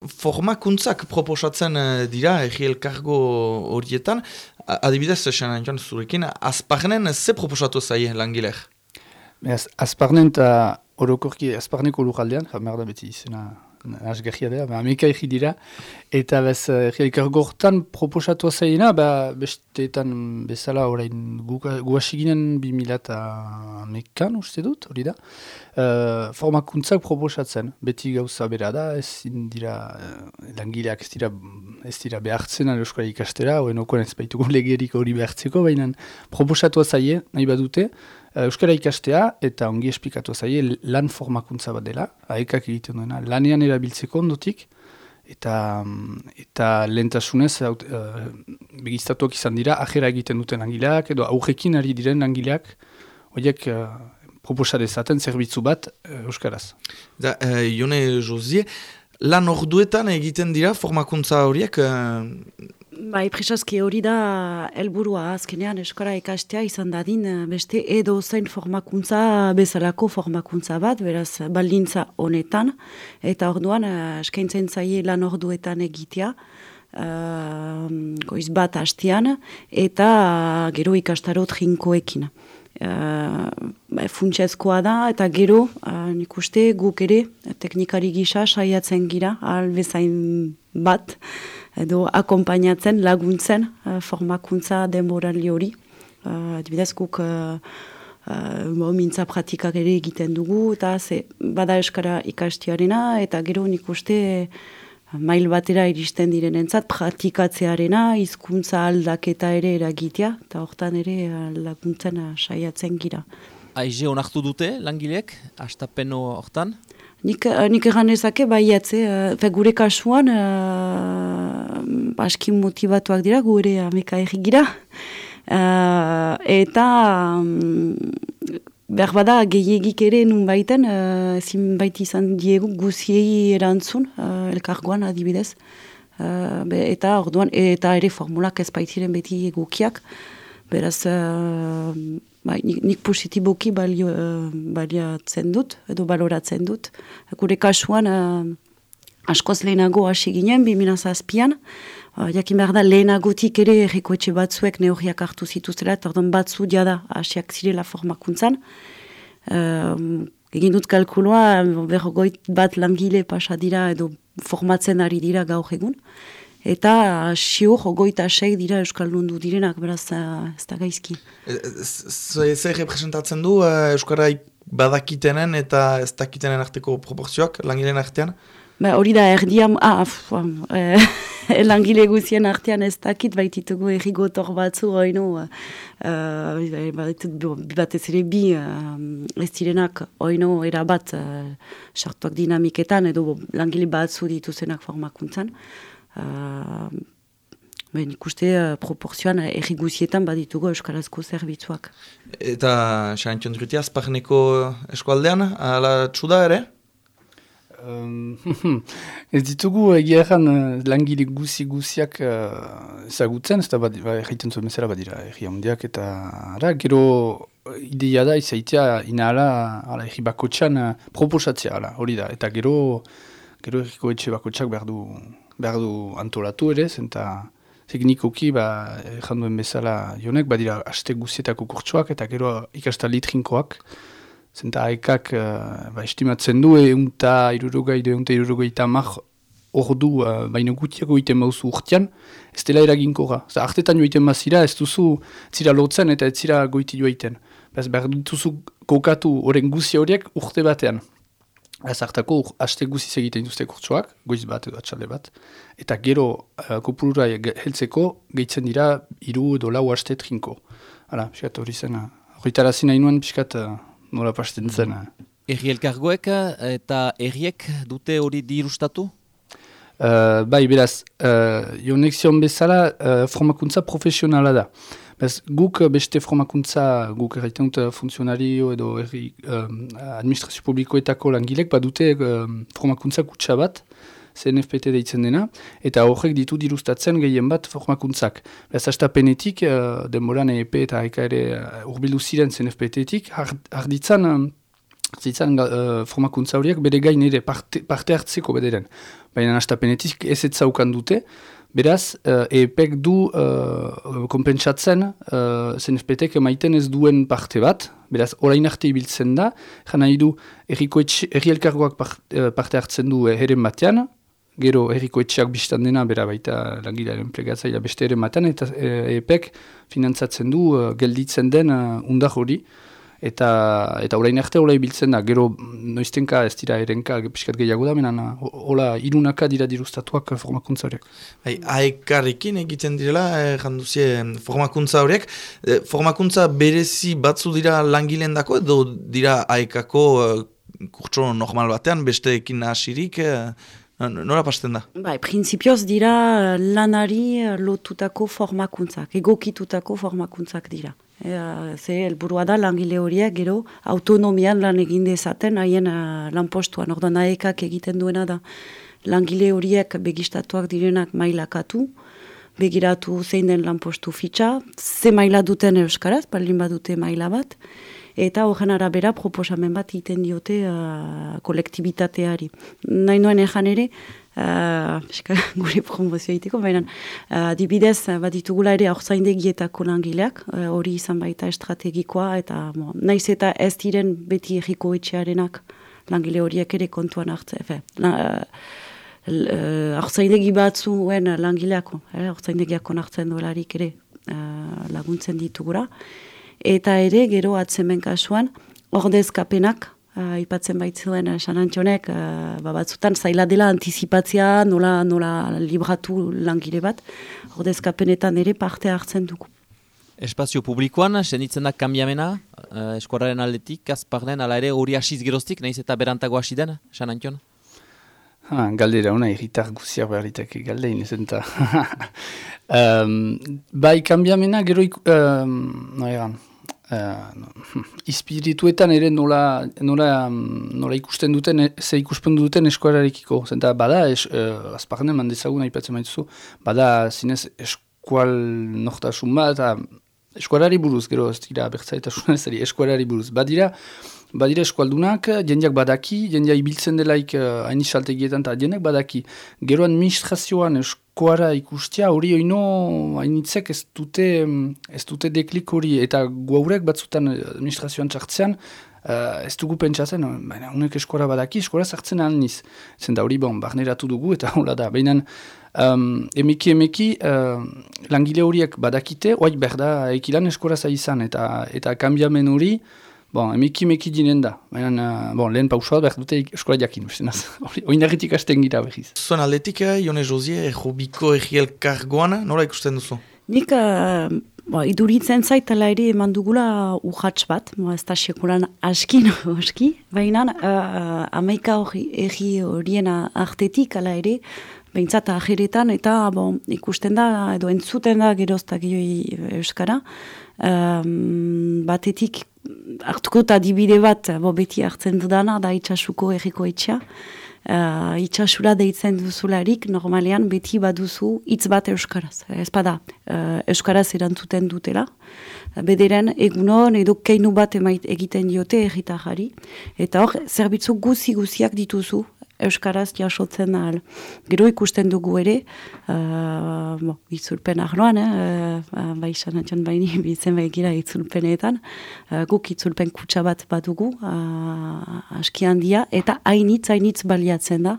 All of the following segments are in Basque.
Formakuntzak proposatzen eh, dira egi elkargo horietan, adibidez, esan joan zurekin, azparnen ze proposatu zaie langilek? Azparnen eta orokorki azparneko lujaldean, jamer da beti izena Azgahia da, ba, ameka egi dira. Eta bez, egin gortan proposatu zaina, ba, besteetan bezala orain guasiginen bi mila eta amekan uste dut, hori da. Uh, formakuntzak proposatzen, beti gauza bera da, ez dira uh, langileak ez dira, ez dira behartzen euskara ikastera, oen okoan ez baituko legerik hori behartzeko, baina proposatu zaie, nahi badute, Eh, euskara ikastea eta ongi esplikatu zaie lan formakuntza bat dela, haekak egiten duena, lanean erabiltzeko ondotik, eta eta lehentasunez uh, begiztatuak izan dira, ajera egiten duten angileak, edo aurrekin ari diren angileak, horiek uh, proposa dezaten zerbitzu bat euskaraz. Da, uh, Jone Josie, lan orduetan egiten dira formakuntza horiek, Bai, presaski hori da helburua. Azkenean eskara ikastea izan dadin eh, beste edo zain formakuntza bezalako formakuntza bat, beraz baldintza honetan, eta orduan eh, eskaintzen zaie lan orduetan egitea, uh, goiz bat hastian, eta gero ikastarot jinkoekin. Uh, funtsezkoa da, eta gero uh, nik uste guk ere teknikari gisa saiatzen gira, albezain bat, edo akompainatzen, laguntzen uh, formakuntza denborali hori. Uh, adibidez, guk uh, mintza pratikak ere egiten dugu, eta ze, bada eskara ikastiarena, eta gero nik uste mail batera iristen diren entzat, pratikatzearena, hizkuntza aldaketa ere eragitea, eta hortan ere laguntzen saiatzen gira. Aize onartu dute langilek, astapeno hortan? Nik, nik egan ezake, baiatze, uh, gure kasuan, uh, aski motivatuak dira, gure ameka errigira. Uh, eta um, behar bada gehiagik ere nun baiten, uh, zin baiti izan diegu guziei erantzun, uh, elkargoan adibidez. Uh, be, eta orduan, eta ere formulak ez baitiren beti egukiak. Beraz, uh, bai, nik, nik positiboki balio, uh, baliatzen dut, edo baloratzen dut. Gure kasuan, uh, askoz lehenago hasi ginen, 2008an, uh, jakin behar da lehenagotik ere errekoetxe batzuek neorriak hartu zituztela, eta orduan batzu diada hasiak zirela formakuntzan. Uh, egin dut kalkuloa, berrogoit bat langile pasa dira edo formatzen ari dira gaur egun eta siur goita sei dira Euskaldundu direnak, beraz ez da gaizki. E, zer representatzen du Euskara badakitenen eta ez dakitenen arteko proporzioak langileen artean? Ba, hori da erdiam, ah, eh, langile guzien artean ez dakit, baititugu errigotor batzu, oino, uh, bat ez ere bi, uh, ez direnak, oino, erabat, uh, sartuak dinamiketan, edo langile batzu dituzenak formakuntzan. Uh, ben, ikuste uh, proporzioan uh, erriguzietan baditugu Euskarazko zerbitzuak. Eta, xarantion druti, azparneko eskualdean, ala txuda ere? Um, ez ditugu egia erran uh, langile guzi guziak uh, ezagutzen, ez da bat, ba, erraiten zuen bezala badira erri handiak eta ara, gero ideia da izaitea inala ala, erri bakotxan uh, proposatzea, hori da, eta gero gero erriko etxe bakotxak behar du behar du antolatu ere, zenta teknikoki, ba, janduen bezala jonek, badira haste guzietako kurtsuak eta gero ikasta litrinkoak, zenta haekak uh, ba, estimatzen du, eunta irurogai, eunta irurogai tamak ordu, uh, baina gutiako iten mauzu urtean, ez dela eraginko ga. Zer, artetan joiten mazira, ez duzu zira lotzen eta ez zira goiti joiten. Bez, behar duzu kokatu oren guzia horiek urte batean. Ez hartako, haste guziz egiten duzte kurtsuak, goiz bat edo atxalde bat, eta gero uh, kopurura heltzeko gehitzen dira iru edo lau haste trinko. Hala, piskat hori zen, hori tarazin nahi nuen piskat uh, nola pasten zen. Uh. Erri elkargoek eta erriek dute hori dirustatu? Uh, bai, beraz, uh, jonek zion bezala uh, formakuntza profesionala da. Bez, guk beste formakuntza, guk erraiten dut funtzionario edo erri, um, administrazio publikoetako langilek badute um, formakuntza kutsa bat, CNFPT deitzen dena, eta horrek ditu dirustatzen gehien bat formakuntzak. Bez, hasta penetik, uh, denboran EEP eta eka ere uh, urbilu ziren CNFPT-etik, harditzan um, zitzan uh, formakuntza horiek bere gain ere parte, parte hartzeko bederen. Baina astapenetik ez ez zaukan dute, beraz, uh, epek du uh, kompentsatzen uh, zen espetek emaiten ez duen parte bat, beraz, orain arte ibiltzen da, jana du erriko erri elkargoak parte hartzen du heren batean, gero erriko etxeak biztan dena, bera baita langilearen plegatzaila beste ere maten, eta epek finantzatzen du gelditzen den uh, undar hori, eta eta orain arte hola ibiltzen da, gero noiztenka ez dira erenka piskat gehiago da, menan hola irunaka dira dirustatuak formakuntza horiek. Hai, aekarrekin egiten direla, eh, janduzie formakuntza horiek, eh, formakuntza berezi batzu dira langileen dako, edo dira aekako eh, kurtso normal batean, besteekin hasirik, eh, Nora pasten da? Bai, prinsipioz dira lanari lotutako formakuntzak, egokitutako formakuntzak dira. Ea, ze helburua da langile horiek gero autonomian lan egin dezaten haien uh, lanpostuan. Ordan aekak egiten duena da langile horiek begistatuak direnak mailakatu begiratu zein den lanpostu fitxa ze maila duten euskaraz baldin badute maila bat eta horren arabera proposamen bat iten diote uh, kolektibitateari. Nahi nuen ezan ere uh, gure promozioa iteko, baina uh, dibidez bat ditugula ere aurzaindegietako langileak, uh, hori izan baita estrategikoa, eta bo, naiz eta ez diren beti egiko etxearenak langile horiek ere kontuan hartze. Efe, la, uh, aurzaindegi batzuen langileako, eh, aurzaindegiako nartzen duelarik ere uh, laguntzen ditugura. Eta ere, gero atzemen kasuan, ordezkapenak, uh, ipatzen baitzuen uh, sanantxonek, uh, ba, batzutan zaila dela antizipatzia nola, nola libratu langile bat, ordezkapenetan ere parte hartzen dugu. Espazio publikoan, senitzen da kambiamena, uh, eskuarraren aldetik, azparnen, ala ere hori asiz geroztik, nahiz eta berantago hasi den, sanantxon? Ha, galdera una irritar guziak beharitak galdein ezen um, bai, kambiamena gero, um, no egan, uh, ispirituetan ere nola, nola, nola ikusten duten, ze ikusten duten eskualarekiko. Zenta, bada, es, uh, azparnen mandezagun aipatzen maituzu, bada zinez eskual nortasun bat, eskualari buruz, gero ez dira bertzaitasun ez eskualari buruz. Badira, badira eskualdunak, jendeak badaki, jendea ibiltzen delaik hain uh, isaltegietan, eta jendeak badaki. Gero administrazioan eskuara ikustia, hori oino hainitzek ez dute, ez dute deklik hori, eta guaurek batzutan administrazioan txartzean, uh, ez dugu pentsatzen, baina unek eskuara badaki, eskuara zartzen alniz. Zen da hori bon, barneratu dugu, eta hola da, baina um, emeki emeki uh, langile horiek badakite, oai berda, ekilan eskuara zaizan, eta, eta kambiamen hori, Bon, emeki meki dinen da, baina bon, lehen pausua behar dute eskola jakin, bestenaz. Oinarritik hasten gira behiz. Zuen aldetik, eh, Ione Josie, errobiko erriel kargoan, nola ikusten duzu? Nik, uh, bo, iduritzen zait, ala ere eman dugula urratx bat, bo, ez da sekulan askin, oski, baina uh, amaika hori erri horien artetik, ala ere, behintzat ajeretan, eta bon, ikusten da, edo entzuten da geroztak euskara, um, batetik hartuko eta dibide bat, bo beti hartzen dudana, da itxasuko erriko etxea. Uh, itxasura deitzen duzularik, normalean beti baduzu hitz bat euskaraz. Ez bada, uh, euskaraz erantzuten dutela. Bederen, egunon, edo keinu bat emait egiten diote erritajari. Eta hor, zerbitzu guzi-guziak dituzu Euskaraz jasotzen ahal. Gero ikusten dugu ere, uh, bo, itzulpen ahloan, eh, uh, bai sanatzen baini, bizen gira itzulpenetan, uh, guk itzulpen kutsa bat badugu, uh, aski handia, eta hainitz, hainitz baliatzen da,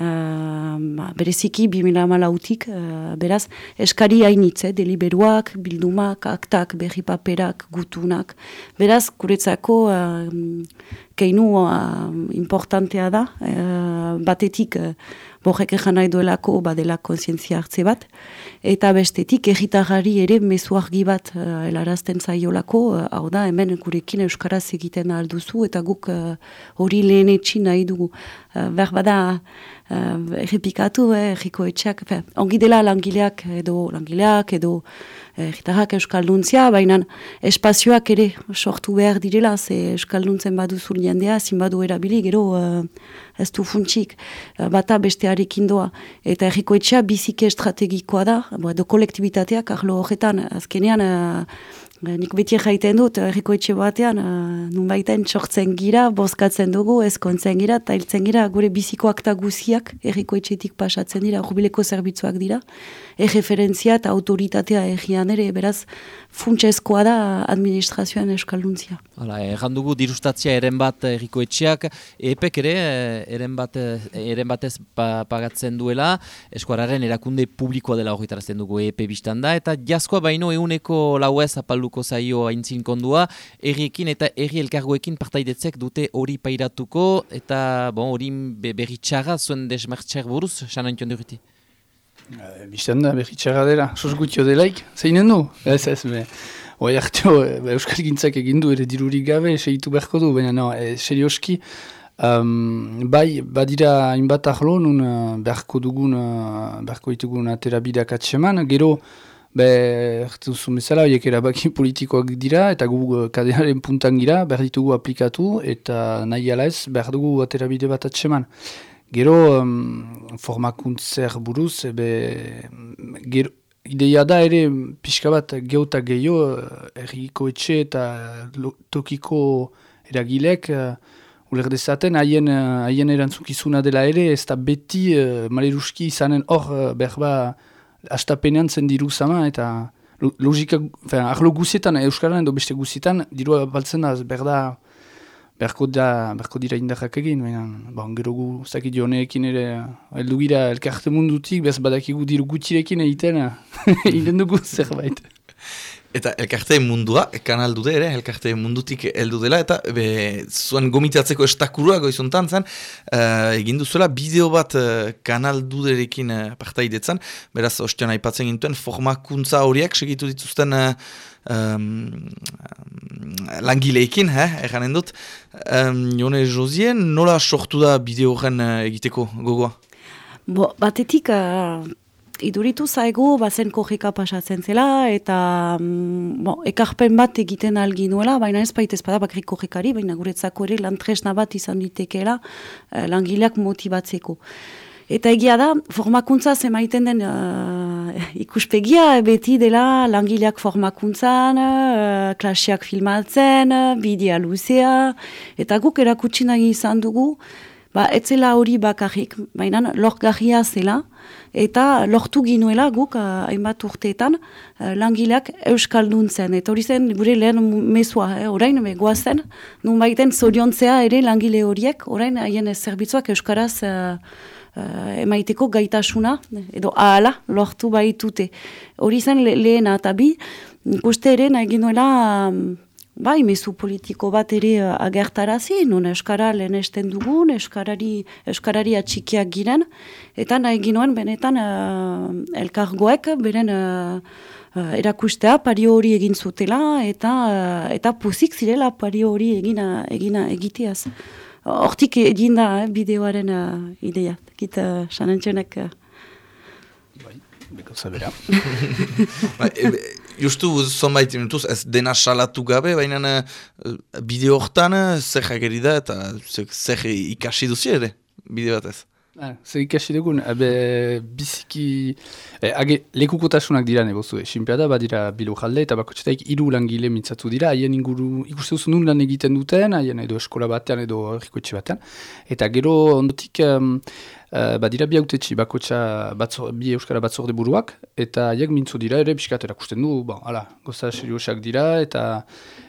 Uh, bereziki bimila malautik, uh, beraz, eskari hainitze, deliberuak, bildumak, aktak, berri paperak, gutunak. Beraz, kuretzako uh, keinu uh, importantea da, uh, batetik uh, borrek ezan nahi duelako badela konsientzia hartze bat, eta bestetik egitarari ere mezu argi bat uh, elarazten zaiolako, uh, hau da, hemen gurekin euskaraz egiten alduzu, eta guk hori uh, lehen etxin nahi dugu. Uh, Berbada, errepikatu, eh, erriko etxeak, fe, ongi dela langileak edo langileak edo eh, gitarrak euskalduntzia, baina espazioak ere sortu behar direla, ze euskalduntzen baduzu jendea, zin badu erabili, gero uh, ez du funtsik, uh, bata bestearekin doa. Eta erriko etxea bizike estrategikoa da, edo kolektibitateak, arlo horretan, azkenean, uh, Eh, nik beti jaiten dut, erriko etxe batean, uh, nun baiten txortzen gira, bozkatzen dugu, ezkontzen gira, eta hiltzen gira, gure biziko akta guziak erriko etxetik pasatzen dira, jubileko zerbitzuak dira, erreferentzia eta autoritatea errian ere, beraz, funtsezkoa da administrazioan eskalduntzia. Hala, erran dugu dirustatzia eren bat erriko etxeak, epek ere, eren, bat, eren batez pagatzen duela, eskuararen erakunde publikoa dela horretarazten dugu epe biztan da, eta jaskoa baino euneko lauez apaldu helduko zaio aintzin kondua, erriekin eta erri elkargoekin partaidetzek dute hori pairatuko, eta bon, hori berri txarra zuen desmertxer buruz, xanan tion duriti? Eh, Bistan da, berri txarra dela, sos gutio delaik, zeinen du? Ez ez, be, oi hartio, Euskal Gintzak egin du ere dirurik gabe, seitu beharko du, baina no, e, serioski, Um, bai, badira hainbat ahlo, nun uh, beharko dugun, uh, beharko ditugun aterabideak atseman, gero, Be, ertu zumezala, horiek erabaki politikoak dira, eta gu uh, kadearen puntan gira, behar ditugu aplikatu, eta nahi ala ez, behar dugu aterabide bat atseman. Gero, um, formakuntzer buruz, ebe, gero, ideia da ere, pixka bat, geota gehiago, uh, erriko etxe eta tokiko eragilek, uh, Uler dezaten, haien, haien erantzukizuna dela ere, ez da beti uh, maleruski izanen hor, uh, behar ba, astapenean zen diru zama, eta logika, fean, ahlo guzietan, Euskaran edo beste guzietan, dirua baltzen da, berda, berko, da, berko dira indarrak egin, baina, bon, gero gu, zakit joneekin ere, heldu gira, elkarte mundutik, bez badakigu diru gutxirekin egiten, egin dugu zerbait. Eta elkarte mundua, kanal dute ere, elkarte mundutik heldu dela, eta be, zuen gomitatzeko estakurua goizuntan zen, uh, egin duzuela bideo bat uh, kanal duderekin uh, partaidetzen, beraz, ostean aipatzen gintuen, formakuntza horiek segitu dituzten uh, um, langileekin, eh, erganen dut. Um, Jone Josien, nola sortu da bideo horren egiteko gogoa? Bo, batetik, iduritu zaigu, bazen kojika pasatzen zela, eta mm, bon, ekarpen bat egiten alginuela, baina ez baita ezpada bakrik kojikari, baina guretzako ere lantresna bat izan ditekeela eh, langileak motibatzeko. Eta egia da, formakuntza zemaiten den uh, ikuspegia beti dela langileak formakuntzan, uh, klasiak filmatzen, bidea luzea, eta guk erakutsi nahi izan dugu, ba, etzela hori bakarrik, baina lorgarria zela, eta lortu ginuela guk hainbat urteetan langileak euskaldun zen. Eta hori zen gure lehen mesua, eh, orain goazen, nun baiten zoriontzea ere langile horiek, orain haien zerbitzuak euskaraz uh, emaiteko gaitasuna, edo ahala lortu baitute. Hori zen le lehena eta bi, ikuste ere nahi ginuela... Um, bai, mezu politiko bat ere uh, agertarazi, non Euskara lehen esten dugun, Euskarari, Euskarari atxikiak giren, eta nahi ginoen benetan uh, elkargoek, beren uh, erakustea pari hori egin zutela, eta uh, eta pozik zirela pari hori egina, egina egiteaz. Hortik egin da eh, bideoaren uh, ideia, kita uh, sanentzenek... Uh. Bai, beko zabera. Justu zonbait minutuz, ez dena salatu gabe, baina uh, bideo hortan eh, zer jageri da eta zer ikasi duzi ere, bideo batez. Ah, zer ikasi dugun, abe, biziki, eh, age, lekukotasunak dira nebozu, eh, da, badira bilu jalde, eta bakotxetaik iru langile mintzatu dira, haien inguru, ikuste duzu nun lan egiten duten, haien edo eskola batean edo errikoetxe batean, eta gero ondotik, um, Uh, badira bi autetxi, bakotxa bi euskara batzorde buruak, eta haiek mintzu dira ere, piskat erakusten du, bon, ala, goza seriosak dira, eta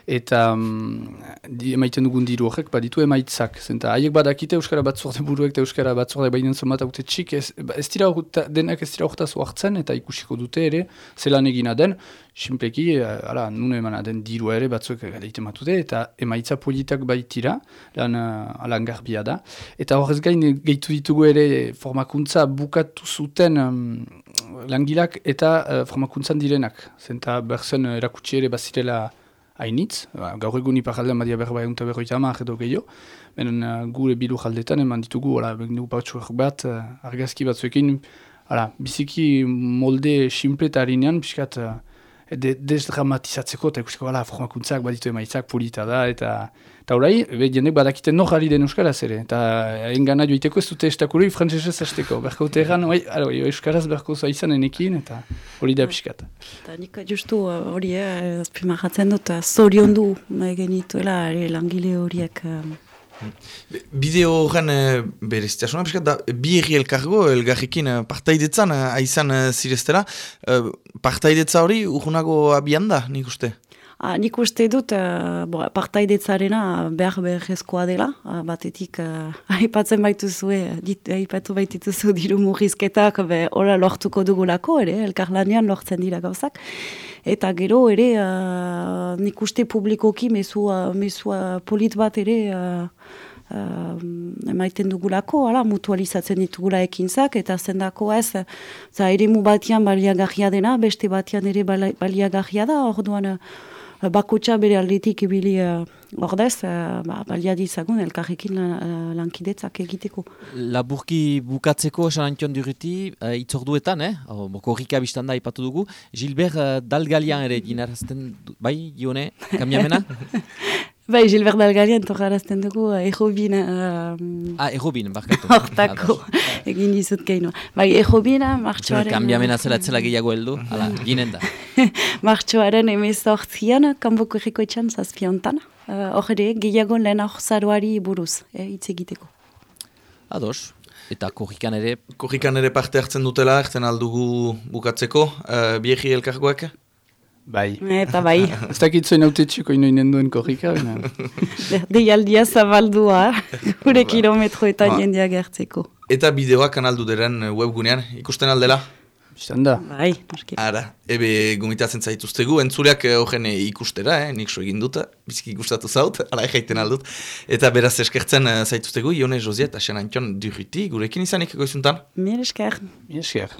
eta um, di, emaiten dugun diru horrek baditu emaitzak. Zenta, haiek badakite Euskara Batzorde buruek eta Euskara Batzorde bainen zomat haute txik, ez, ba, ez dira denak ez dira horretaz oartzen eta ikusiko dute ere, zelan egina den, simpleki, uh, nune emana den diru ere batzuek gadeite matute, eta emaitza politak baitira, lan, uh, lan garbia da. Eta horrez gain, gehitu ditugu ere formakuntza bukatu zuten um, langilak eta uh, formakuntzan direnak. Zenta, berzen erakutsi ere bazirela hainitz, ba, gaur egun iparaldean badia berba egun eta berroita amak edo gehiago, benen uh, gure bilu jaldetan eman ditugu, ala, dugu batzuak bat, uh, argazki batzuekin, ala, biziki molde simple eta harinean, piskat, uh, de, desdramatizatzeko, eta ikusteko, ala, formakuntzak baditu emaitzak polita da, eta eta horai, jendek badakiten nor ari den euskaraz ere, eta engana joiteko ez dute estakului frantzesez esteko, berko terran, oi, alo, euskaraz berko zoa izan enekin, eta hori da pixkat. Eta nik justu hori, eh, azpimarratzen dut, zorion du, genituela, langile horiek, Bideo horren e, bereztasuna, da, bi erri elkargo, elgarrikin e, partaidetzan e, aizan zireztera. E, partaidetza hori urgunago abian da, nik uste? Ah, nik uste dut, uh, bo, partaidetzarena behar beharrezkoa dela, uh, batetik uh, aipatzen baituzue, dit, aipatu baitituzu diru murrizketak, be, ora lortuko dugulako ere, elkarlanean lortzen dira gauzak. Eta gero ere, uh, nik uste publikoki mesua, mesua polit bat ere, Uh, emaiten dugulako, ala, mutualizatzen ditugula ekintzak, eta zendako ez, za ere mu batian baliagarria dena, beste batian ere baliagarria da, orduan, bakutsa bere aldetik ibili uh, ordez, uh, ba, balia dizagun elkarrekin uh, lankidetzak egiteko. Laburki bukatzeko esan antion duriti, uh, itzorduetan, eh? Oh, boko horrika biztanda ipatu dugu, Gilbert uh, Dalgalian ere ginarazten, bai, Ione, kamiamena? Bai, Gilbert Dalgalian torrarazten dugu uh, errobin... Uh, ah, errobin, barkatu. Hortako, egin dizut keino. Bai, errobin, martxoaren... Kambiamena zela etzela gehiago heldu, ala, ginen da. martxoaren emezortzian, kanboko erriko etxan zazpiontan. Hor uh, ere, gehiago lehen hor zaruari buruz, eh, hitz egiteko. Ados, eta korrikan ere... Korrikan ere parte hartzen dutela, erten aldugu bukatzeko, uh, biehi elkargoak? Bai. Eta bai. Ez dakit zoin haute txuko inoinen duen korrika. Deialdia zabaldua, gure kilometro eta ba. jendea gertzeko. Eta bideoak kanaldu deren webgunean, ikusten aldela? Bistan da. Bai, Ara, ebe gomitatzen zaituztegu, entzuleak horren eh, ikustera, eh, nik so egin dut, biziki ikustatu zaut, ala egeiten aldut. Eta beraz eskertzen eh, zaituztegu, Ione Josia eta Xenan Antion duriti, gurekin izanik goizuntan? Mir esker. Mir esker.